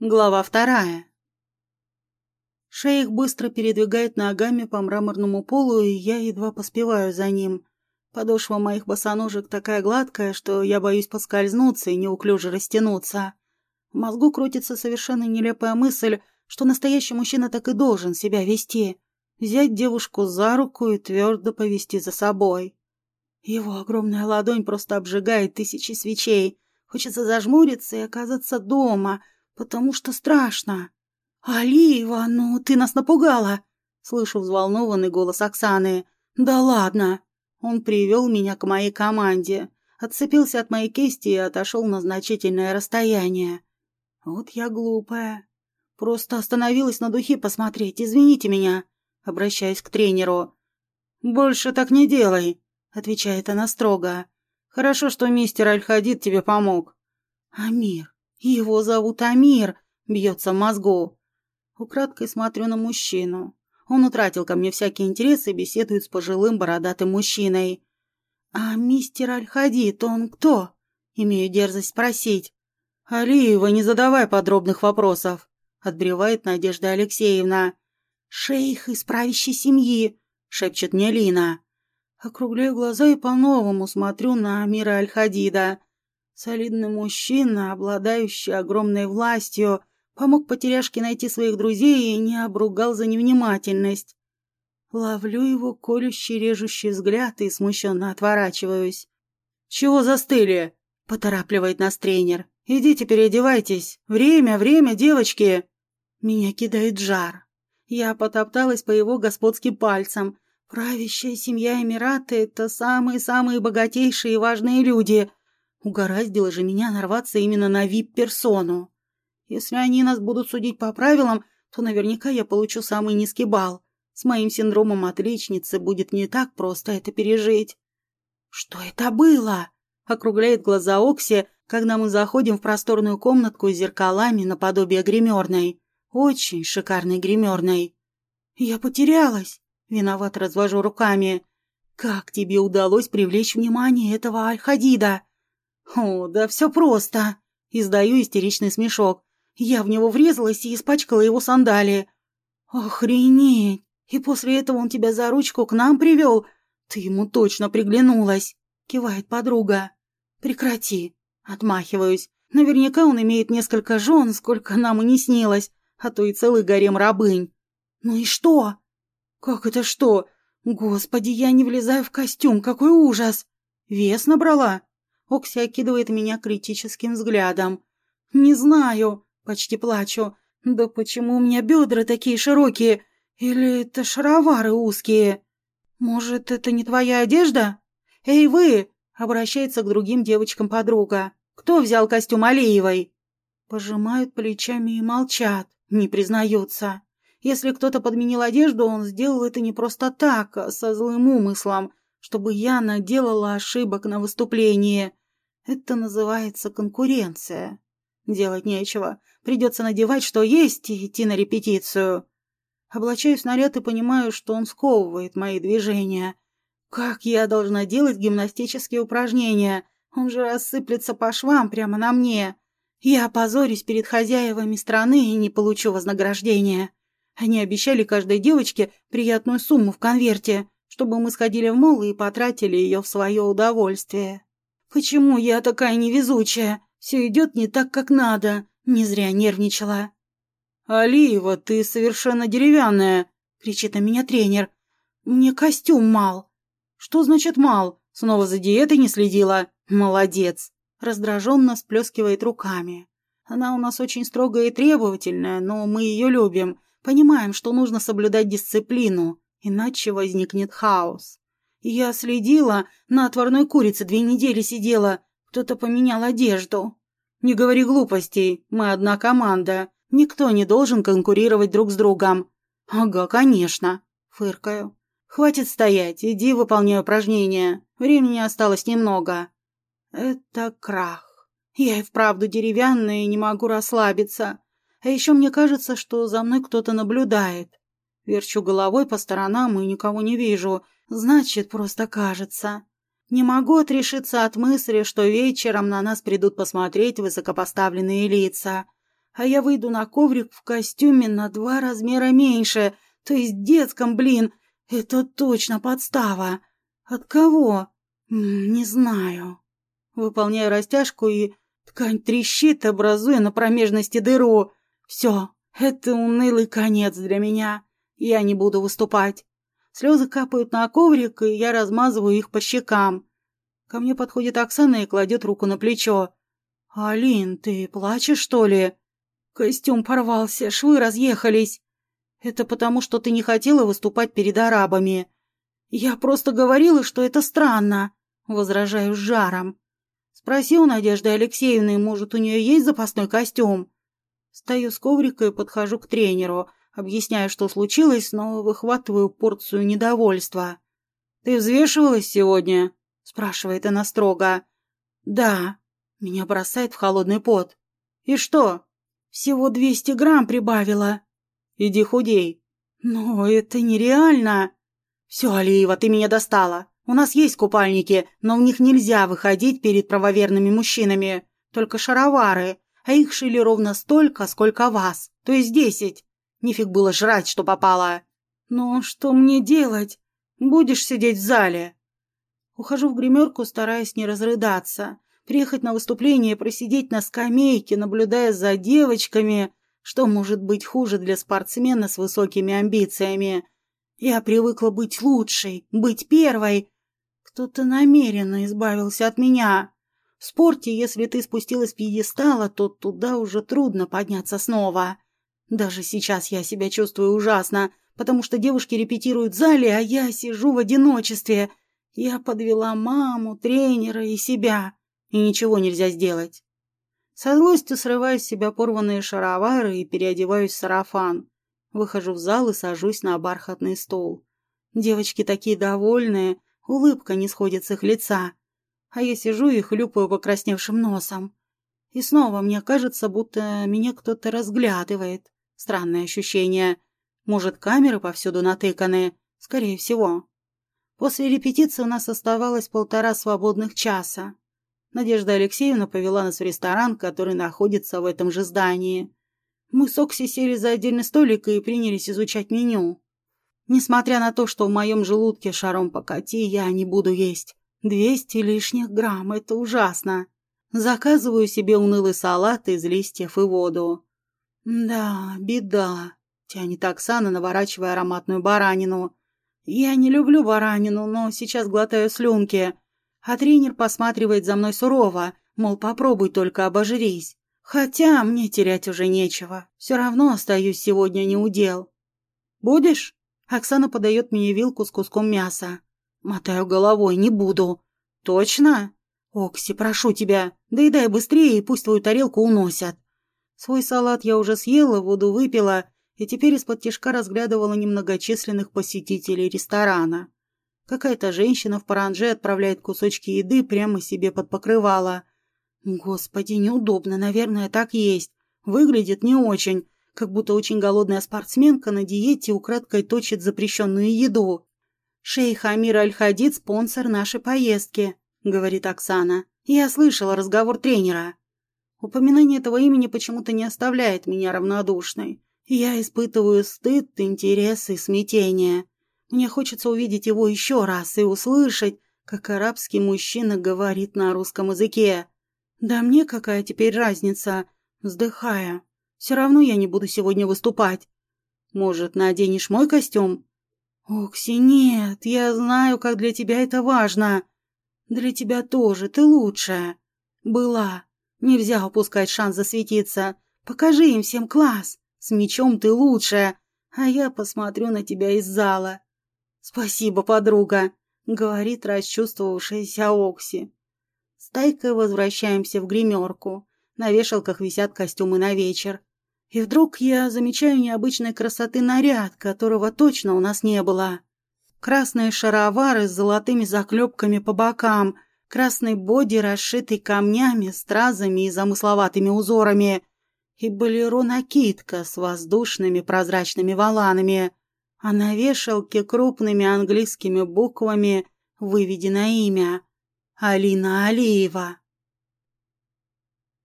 Глава вторая. Шейх быстро передвигает ногами по мраморному полу, и я едва поспеваю за ним. Подошва моих босоножек такая гладкая, что я боюсь поскользнуться и неуклюже растянуться. В мозгу крутится совершенно нелепая мысль, что настоящий мужчина так и должен себя вести. Взять девушку за руку и твердо повести за собой. Его огромная ладонь просто обжигает тысячи свечей. Хочется зажмуриться и оказаться дома — потому что страшно. «Алиева, ну ты нас напугала!» Слышу взволнованный голос Оксаны. «Да ладно!» Он привел меня к моей команде, отцепился от моей кисти и отошел на значительное расстояние. Вот я глупая. Просто остановилась на духи посмотреть, извините меня, обращаясь к тренеру. «Больше так не делай», — отвечает она строго. «Хорошо, что мистер Альхадид тебе помог». «Амир, его зовут Амир, бьется в мозгу. Украдкой смотрю на мужчину. Он утратил ко мне всякий интерес и беседует с пожилым бородатым мужчиной. «А мистер Аль-Хадид, он кто?» Имею дерзость спросить. «Алиева, не задавай подробных вопросов», — отбревает Надежда Алексеевна. «Шейх из правящей семьи», — шепчет мне Лина. Округляю глаза и по-новому смотрю на Амира Аль-Хадида. Солидный мужчина, обладающий огромной властью, помог потеряшке найти своих друзей и не обругал за невнимательность. Ловлю его колющий, режущий взгляд и смущенно отворачиваюсь. «Чего застыли?» — поторапливает нас тренер. «Идите переодевайтесь. Время, время, девочки!» Меня кидает жар. Я потопталась по его господским пальцам. Правящая семья Эмирата — это самые-самые богатейшие и важные люди — Угораздило же меня нарваться именно на вип-персону. Если они нас будут судить по правилам, то наверняка я получу самый низкий балл. С моим синдромом отличницы будет не так просто это пережить. «Что это было?» — округляет глаза Окси, когда мы заходим в просторную комнатку с зеркалами наподобие гримерной. Очень шикарной гримерной. «Я потерялась!» — виноват развожу руками. «Как тебе удалось привлечь внимание этого Аль-Хадида?» «О, да все просто!» Издаю истеричный смешок. Я в него врезалась и испачкала его сандалии. «Охренеть! И после этого он тебя за ручку к нам привел? Ты ему точно приглянулась!» Кивает подруга. «Прекрати!» Отмахиваюсь. Наверняка он имеет несколько жен, сколько нам и не снилось, а то и целый гарем рабынь. «Ну и что?» «Как это что? Господи, я не влезаю в костюм, какой ужас!» «Вес набрала?» Окси окидывает меня критическим взглядом. «Не знаю», — почти плачу. «Да почему у меня бедра такие широкие? Или это шаровары узкие? Может, это не твоя одежда? Эй, вы!» — обращается к другим девочкам подруга. «Кто взял костюм Алиевой?» Пожимают плечами и молчат, не признаются. Если кто-то подменил одежду, он сделал это не просто так, а со злым умыслом, чтобы я наделала ошибок на выступлении. Это называется конкуренция. Делать нечего. Придется надевать, что есть, и идти на репетицию. Облачаюсь в наряд и понимаю, что он сковывает мои движения. Как я должна делать гимнастические упражнения? Он же рассыплется по швам прямо на мне. Я опозорюсь перед хозяевами страны и не получу вознаграждения. Они обещали каждой девочке приятную сумму в конверте, чтобы мы сходили в мол и потратили ее в свое удовольствие. Почему я такая невезучая? Все идет не так, как надо. Не зря нервничала. «Алиева, ты совершенно деревянная!» — кричит на меня тренер. «Мне костюм мал». «Что значит мал? Снова за диетой не следила? Молодец!» Раздраженно сплескивает руками. Она у нас очень строгая и требовательная, но мы ее любим. Понимаем, что нужно соблюдать дисциплину, иначе возникнет хаос. Я следила, на отварной курице две недели сидела. Кто-то поменял одежду. Не говори глупостей, мы одна команда. Никто не должен конкурировать друг с другом. Ага, конечно. Фыркаю. Хватит стоять, иди выполняй упражнения. Времени осталось немного. Это крах. Я и вправду деревянная и не могу расслабиться. А еще мне кажется, что за мной кто-то наблюдает. Верчу головой по сторонам и никого не вижу. Значит, просто кажется. Не могу отрешиться от мысли, что вечером на нас придут посмотреть высокопоставленные лица. а я выйду на коврик в костюме на два размера меньше, то есть детском, блин. Это точно подстава. От кого? Не знаю. Выполняю растяжку, и ткань трещит, образуя на промежности дыру. Все, это унылый конец для меня. Я не буду выступать. Слезы капают на коврик, и я размазываю их по щекам. Ко мне подходит Оксана и кладет руку на плечо. «Алин, ты плачешь, что ли?» «Костюм порвался, швы разъехались. Это потому, что ты не хотела выступать перед арабами. Я просто говорила, что это странно», — возражаю с жаром. «Спроси у Надежды Алексеевны, может, у нее есть запасной костюм?» Стою с коврика и подхожу к тренеру, объясняю, что случилось, но выхватываю порцию недовольства. «Ты взвешивалась сегодня?» — спрашивает она строго. «Да». Меня бросает в холодный пот. «И что?» «Всего двести грамм прибавила». «Иди худей». «Но это нереально». «Все, Алиева, ты меня достала. У нас есть купальники, но в них нельзя выходить перед правоверными мужчинами. Только шаровары, а их шили ровно столько, сколько вас, то есть десять. Нифиг было жрать, что попало». «Ну, что мне делать? Будешь сидеть в зале?» Ухожу в гримерку, стараясь не разрыдаться. Приехать на выступление, просидеть на скамейке, наблюдая за девочками. Что может быть хуже для спортсмена с высокими амбициями? Я привыкла быть лучшей, быть первой. Кто-то намеренно избавился от меня. В спорте, если ты спустилась с пьедестала, то туда уже трудно подняться снова. Даже сейчас я себя чувствую ужасно, потому что девушки репетируют в зале, а я сижу в одиночестве. Я подвела маму, тренера и себя и ничего нельзя сделать. Со злостью срываю с себя порванные шаровары и переодеваюсь в сарафан. Выхожу в зал и сажусь на бархатный стол. Девочки такие довольные, улыбка не сходит с их лица. А я сижу и хлюпаю покрасневшим носом. И снова мне кажется, будто меня кто-то разглядывает. Странное ощущение. Может, камеры повсюду натыканы? Скорее всего. После репетиции у нас оставалось полтора свободных часа. Надежда Алексеевна повела нас в ресторан, который находится в этом же здании. Мы с Окси сели за отдельный столик и принялись изучать меню. Несмотря на то, что в моем желудке шаром покати, я не буду есть. Двести лишних грамм – это ужасно. Заказываю себе унылый салат из листьев и воду. «Да, беда», – тянет Оксана, наворачивая ароматную баранину. «Я не люблю баранину, но сейчас глотаю слюнки. А тренер посматривает за мной сурово, мол, попробуй только обожрись. Хотя мне терять уже нечего. Все равно остаюсь сегодня не у дел. «Будешь?» Оксана подает мне вилку с куском мяса. Мотаю головой, не буду. «Точно?» «Окси, прошу тебя, доедай быстрее и пусть твою тарелку уносят». Свой салат я уже съела, воду выпила и теперь из-под тишка разглядывала немногочисленных посетителей ресторана. Какая-то женщина в паранже отправляет кусочки еды прямо себе под покрывало. Господи, неудобно, наверное, так есть. Выглядит не очень, как будто очень голодная спортсменка на диете украдкой точит запрещенную еду. «Шейх Амир Аль-Хадид – спонсор нашей поездки», – говорит Оксана. «Я слышала разговор тренера». Упоминание этого имени почему-то не оставляет меня равнодушной. Я испытываю стыд, интерес и смятение. Мне хочется увидеть его еще раз и услышать, как арабский мужчина говорит на русском языке. Да мне какая теперь разница, вздыхая. Все равно я не буду сегодня выступать. Может, наденешь мой костюм? Окси, нет, я знаю, как для тебя это важно. Для тебя тоже, ты лучшая. Была. Нельзя упускать шанс засветиться. Покажи им всем класс. С мечом ты лучшая, а я посмотрю на тебя из зала. «Спасибо, подруга», — говорит расчувствовавшаяся Окси. С Тайкой возвращаемся в гримерку. На вешалках висят костюмы на вечер. И вдруг я замечаю необычной красоты наряд, которого точно у нас не было. Красные шаровары с золотыми заклепками по бокам, красный боди, расшитый камнями, стразами и замысловатыми узорами, и болеро-накидка с воздушными прозрачными воланами а на вешалке крупными английскими буквами выведено имя Алина Алиева.